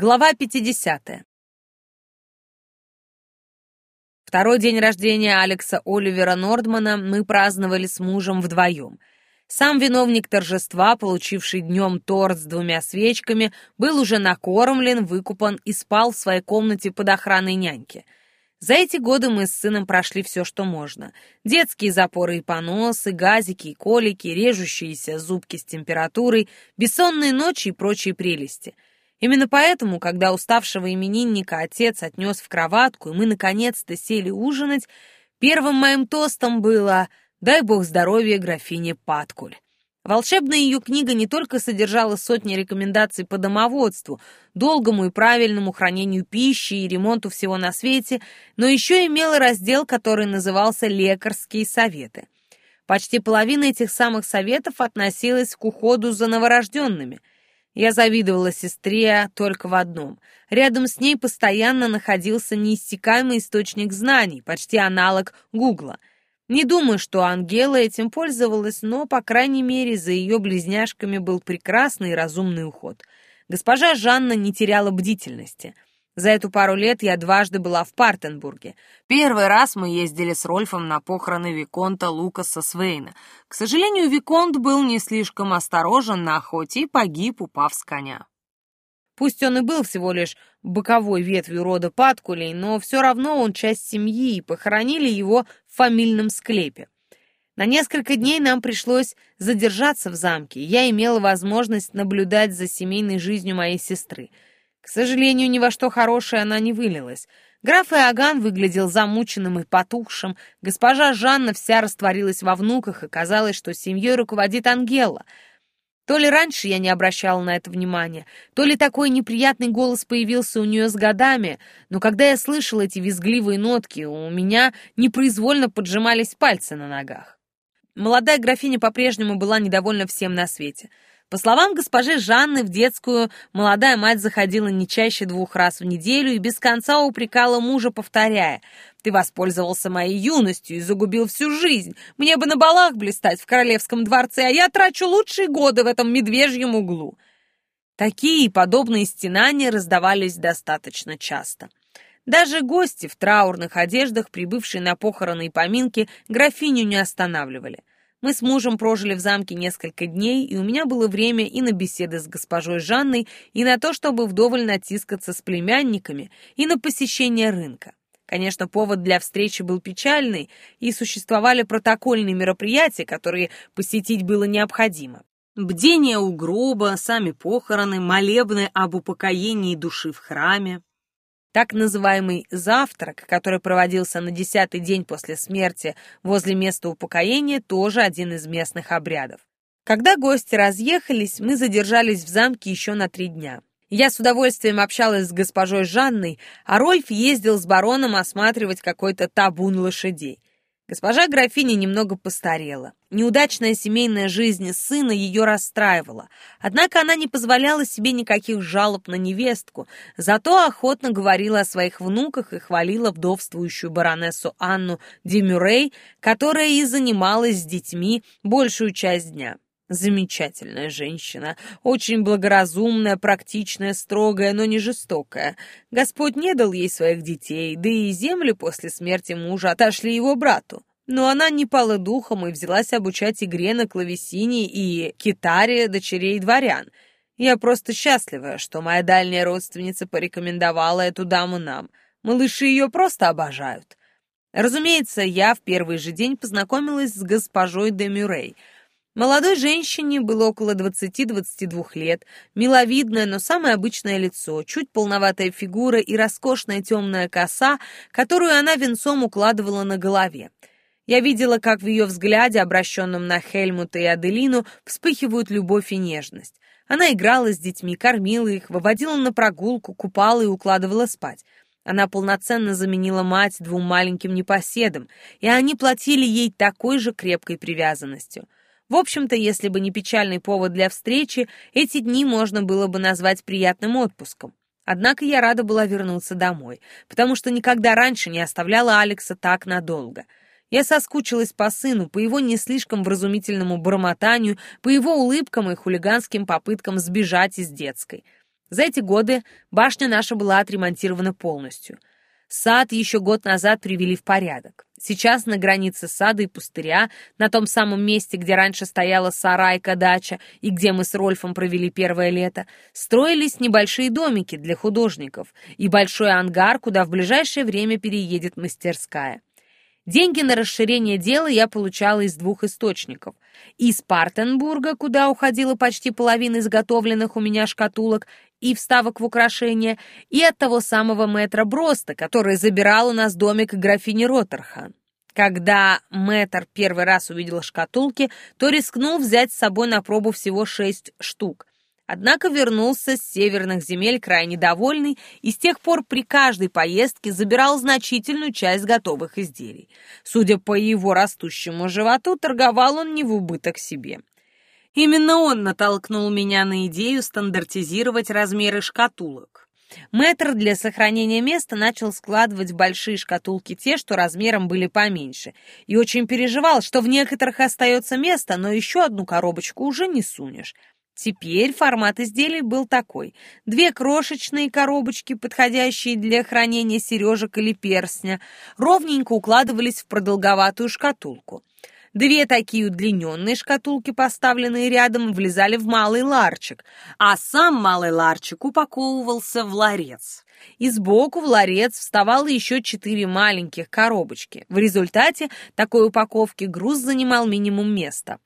Глава 50. Второй день рождения Алекса Оливера Нордмана мы праздновали с мужем вдвоем. Сам виновник торжества, получивший днем торт с двумя свечками, был уже накормлен, выкупан и спал в своей комнате под охраной няньки. За эти годы мы с сыном прошли все, что можно. Детские запоры и поносы, газики и колики, режущиеся зубки с температурой, бессонные ночи и прочие прелести — Именно поэтому, когда уставшего именинника отец отнес в кроватку, и мы наконец-то сели ужинать, первым моим тостом было «Дай бог здоровья графине Паткуль». Волшебная ее книга не только содержала сотни рекомендаций по домоводству, долгому и правильному хранению пищи и ремонту всего на свете, но еще имела раздел, который назывался «Лекарские советы». Почти половина этих самых советов относилась к уходу за новорожденными – я завидовала сестре только в одном. Рядом с ней постоянно находился неиссякаемый источник знаний, почти аналог Гугла. Не думаю, что Ангела этим пользовалась, но, по крайней мере, за ее близняшками был прекрасный и разумный уход. Госпожа Жанна не теряла бдительности — за эту пару лет я дважды была в Партенбурге. Первый раз мы ездили с Рольфом на похороны Виконта Лукаса Свейна. К сожалению, Виконт был не слишком осторожен на охоте и погиб, упав с коня. Пусть он и был всего лишь боковой ветвью рода Паткулей, но все равно он часть семьи, и похоронили его в фамильном склепе. На несколько дней нам пришлось задержаться в замке, я имела возможность наблюдать за семейной жизнью моей сестры — к сожалению, ни во что хорошее она не вылилась. Граф Иоганн выглядел замученным и потухшим, госпожа Жанна вся растворилась во внуках, и казалось, что семьей руководит Ангела. То ли раньше я не обращала на это внимания, то ли такой неприятный голос появился у нее с годами, но когда я слышала эти визгливые нотки, у меня непроизвольно поджимались пальцы на ногах. Молодая графиня по-прежнему была недовольна всем на свете — по словам госпожи Жанны, в детскую молодая мать заходила не чаще двух раз в неделю и без конца упрекала мужа, повторяя «Ты воспользовался моей юностью и загубил всю жизнь. Мне бы на балах блистать в королевском дворце, а я трачу лучшие годы в этом медвежьем углу». Такие и подобные стенания раздавались достаточно часто. Даже гости в траурных одеждах, прибывшие на похороны и поминки, графиню не останавливали. Мы с мужем прожили в замке несколько дней, и у меня было время и на беседы с госпожой Жанной, и на то, чтобы вдоволь натискаться с племянниками, и на посещение рынка. Конечно, повод для встречи был печальный, и существовали протокольные мероприятия, которые посетить было необходимо. Бдение у гроба, сами похороны, молебны об упокоении души в храме. Так называемый «завтрак», который проводился на десятый день после смерти возле места упокоения, тоже один из местных обрядов. Когда гости разъехались, мы задержались в замке еще на три дня. Я с удовольствием общалась с госпожой Жанной, а Рольф ездил с бароном осматривать какой-то табун лошадей. Госпожа графиня немного постарела. Неудачная семейная жизнь сына ее расстраивала. Однако она не позволяла себе никаких жалоб на невестку, зато охотно говорила о своих внуках и хвалила вдовствующую баронессу Анну Демюрей, которая и занималась с детьми большую часть дня. Замечательная женщина, очень благоразумная, практичная, строгая, но не жестокая. Господь не дал ей своих детей, да и земли после смерти мужа отошли его брату. Но она не пала духом и взялась обучать игре на клавесине и китаре дочерей дворян. Я просто счастлива, что моя дальняя родственница порекомендовала эту даму нам. Малыши ее просто обожают. Разумеется, я в первый же день познакомилась с госпожой де Мюррей — Молодой женщине было около 20-22 лет, миловидное, но самое обычное лицо, чуть полноватая фигура и роскошная темная коса, которую она венцом укладывала на голове. Я видела, как в ее взгляде, обращенном на Хельмута и Аделину, вспыхивают любовь и нежность. Она играла с детьми, кормила их, выводила на прогулку, купала и укладывала спать. Она полноценно заменила мать двум маленьким непоседам, и они платили ей такой же крепкой привязанностью — в общем-то, если бы не печальный повод для встречи, эти дни можно было бы назвать приятным отпуском. Однако я рада была вернуться домой, потому что никогда раньше не оставляла Алекса так надолго. Я соскучилась по сыну, по его не слишком вразумительному бормотанию, по его улыбкам и хулиганским попыткам сбежать из детской. За эти годы башня наша была отремонтирована полностью. Сад еще год назад привели в порядок. Сейчас на границе сада и пустыря, на том самом месте, где раньше стояла сарайка-дача и где мы с Рольфом провели первое лето, строились небольшие домики для художников и большой ангар, куда в ближайшее время переедет мастерская. Деньги на расширение дела я получала из двух источников. Из Партенбурга, куда уходила почти половина изготовленных у меня шкатулок и вставок в украшения, и от того самого мэтра Броста, который забирал у нас домик графини Роттерхан. Когда мэтр первый раз увидел шкатулки, то рискнул взять с собой на пробу всего шесть штук. Однако вернулся с северных земель крайне довольный и с тех пор при каждой поездке забирал значительную часть готовых изделий. Судя по его растущему животу, торговал он не в убыток себе. Именно он натолкнул меня на идею стандартизировать размеры шкатулок. Мэтр для сохранения места начал складывать в большие шкатулки те, что размером были поменьше, и очень переживал, что в некоторых остается место, но еще одну коробочку уже не сунешь. Теперь формат изделий был такой. Две крошечные коробочки, подходящие для хранения сережек или перстня, ровненько укладывались в продолговатую шкатулку. Две такие удлиненные шкатулки, поставленные рядом, влезали в малый ларчик, а сам малый ларчик упаковывался в ларец. И сбоку в ларец вставало еще четыре маленьких коробочки. В результате такой упаковки груз занимал минимум места.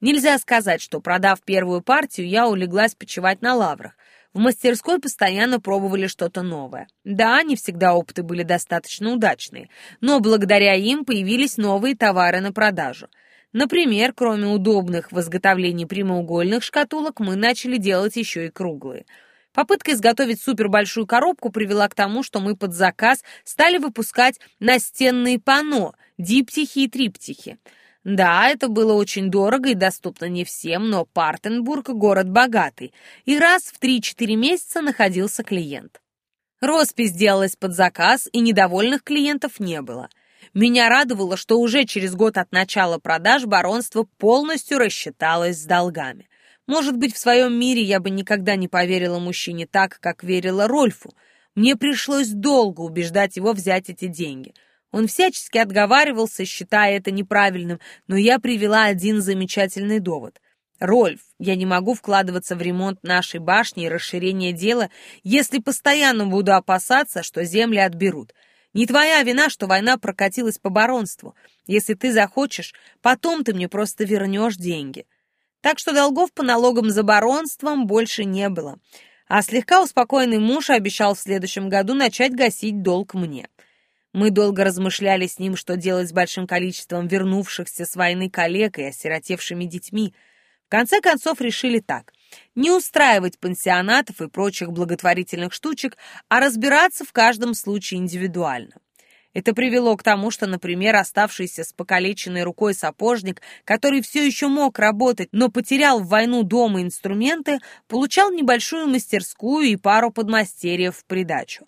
Нельзя сказать, что, продав первую партию, я улеглась почивать на лаврах. В мастерской постоянно пробовали что-то новое. Да, не всегда опыты были достаточно удачные, но благодаря им появились новые товары на продажу. Например, кроме удобных в изготовлении прямоугольных шкатулок, мы начали делать еще и круглые. Попытка изготовить супербольшую коробку привела к тому, что мы под заказ стали выпускать настенные панно, диптихи и триптихи. Да, это было очень дорого и доступно не всем, но Партенбург — город богатый, и раз в 3-4 месяца находился клиент. Роспись делалась под заказ, и недовольных клиентов не было. Меня радовало, что уже через год от начала продаж баронство полностью рассчиталось с долгами. Может быть, в своем мире я бы никогда не поверила мужчине так, как верила Рольфу. Мне пришлось долго убеждать его взять эти деньги — он всячески отговаривался, считая это неправильным, но я привела один замечательный довод. «Рольф, я не могу вкладываться в ремонт нашей башни и расширение дела, если постоянно буду опасаться, что земли отберут. Не твоя вина, что война прокатилась по баронству. Если ты захочешь, потом ты мне просто вернешь деньги». Так что долгов по налогам за баронством больше не было. А слегка успокоенный муж обещал в следующем году начать гасить долг мне. Мы долго размышляли с ним, что делать с большим количеством вернувшихся с войны коллег и осиротевшими детьми. В конце концов решили так. Не устраивать пансионатов и прочих благотворительных штучек, а разбираться в каждом случае индивидуально. Это привело к тому, что, например, оставшийся с покалеченной рукой сапожник, который все еще мог работать, но потерял в войну дома инструменты, получал небольшую мастерскую и пару подмастерьев в придачу.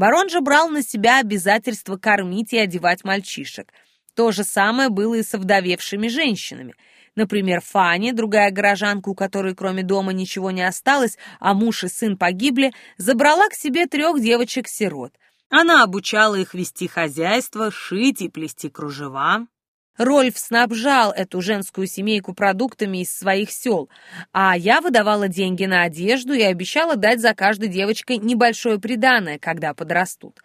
Барон же брал на себя обязательство кормить и одевать мальчишек. То же самое было и со вдовевшими женщинами. Например, Фанни, другая горожанка, у которой кроме дома ничего не осталось, а муж и сын погибли, забрала к себе трех девочек-сирот. Она обучала их вести хозяйство, шить и плести кружева. Рольф снабжал эту женскую семейку продуктами из своих сел, а я выдавала деньги на одежду и обещала дать за каждой девочкой небольшое приданое, когда подрастут.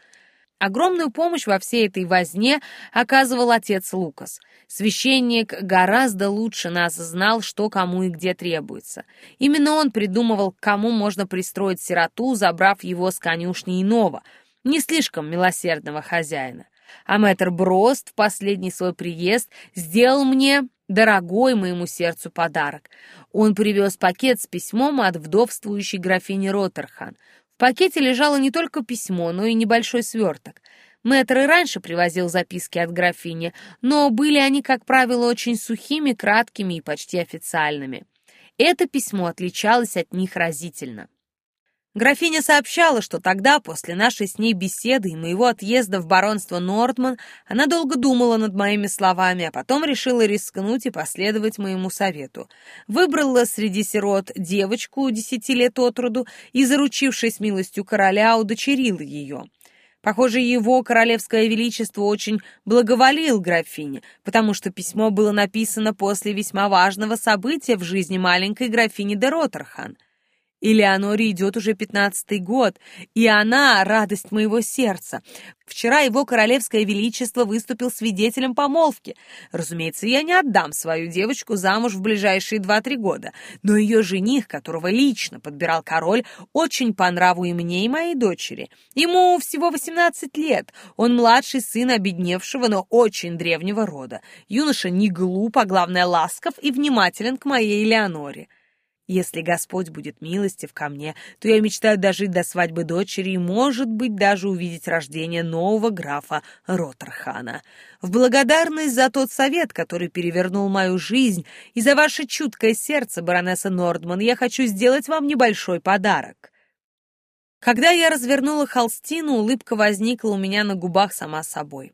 Огромную помощь во всей этой возне оказывал отец Лукас. Священник гораздо лучше нас знал, что кому и где требуется. Именно он придумывал, кому можно пристроить сироту, забрав его с конюшни иного, не слишком милосердного хозяина. А мэтр Брост в последний свой приезд сделал мне дорогой моему сердцу подарок. Он привез пакет с письмом от вдовствующей графини Роттерхан. В пакете лежало не только письмо, но и небольшой сверток. Мэтр и раньше привозил записки от графини, но были они, как правило, очень сухими, краткими и почти официальными. Это письмо отличалось от них разительно. Графиня сообщала, что тогда, после нашей с ней беседы и моего отъезда в баронство Нордман, она долго думала над моими словами, а потом решила рискнуть и последовать моему совету. Выбрала среди сирот девочку десяти лет от роду и, заручившись милостью короля, удочерила ее. Похоже, его королевское величество очень благоволил графине, потому что письмо было написано после весьма важного события в жизни маленькой графини де Роттерхан. Элеоноре идет уже пятнадцатый год, и она — радость моего сердца. Вчера его королевское величество выступил свидетелем помолвки. Разумеется, я не отдам свою девочку замуж в ближайшие два-три года, но ее жених, которого лично подбирал король, очень по нраву и мне, и моей дочери. Ему всего восемнадцать лет, он младший сын обедневшего, но очень древнего рода. Юноша не глуп, а главное ласков и внимателен к моей Элеоноре. Если Господь будет милостив ко мне, то я мечтаю дожить до свадьбы дочери и, может быть, даже увидеть рождение нового графа Роттерхана. В благодарность за тот совет, который перевернул мою жизнь, и за ваше чуткое сердце, баронесса Нордман, я хочу сделать вам небольшой подарок. Когда я развернула холстину, улыбка возникла у меня на губах сама собой.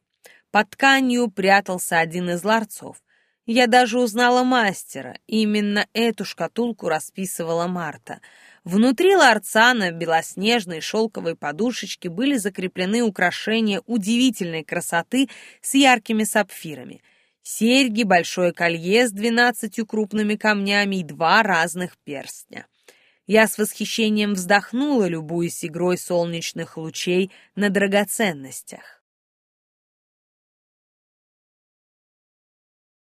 Под тканью прятался один из ларцов — я даже узнала мастера. Именно эту шкатулку расписывала Марта. Внутри ларца на белоснежной шелковой подушечке были закреплены украшения удивительной красоты с яркими сапфирами. Серьги, большое колье с двенадцатью крупными камнями и два разных перстня. Я с восхищением вздохнула, любуясь игрой солнечных лучей на драгоценностях.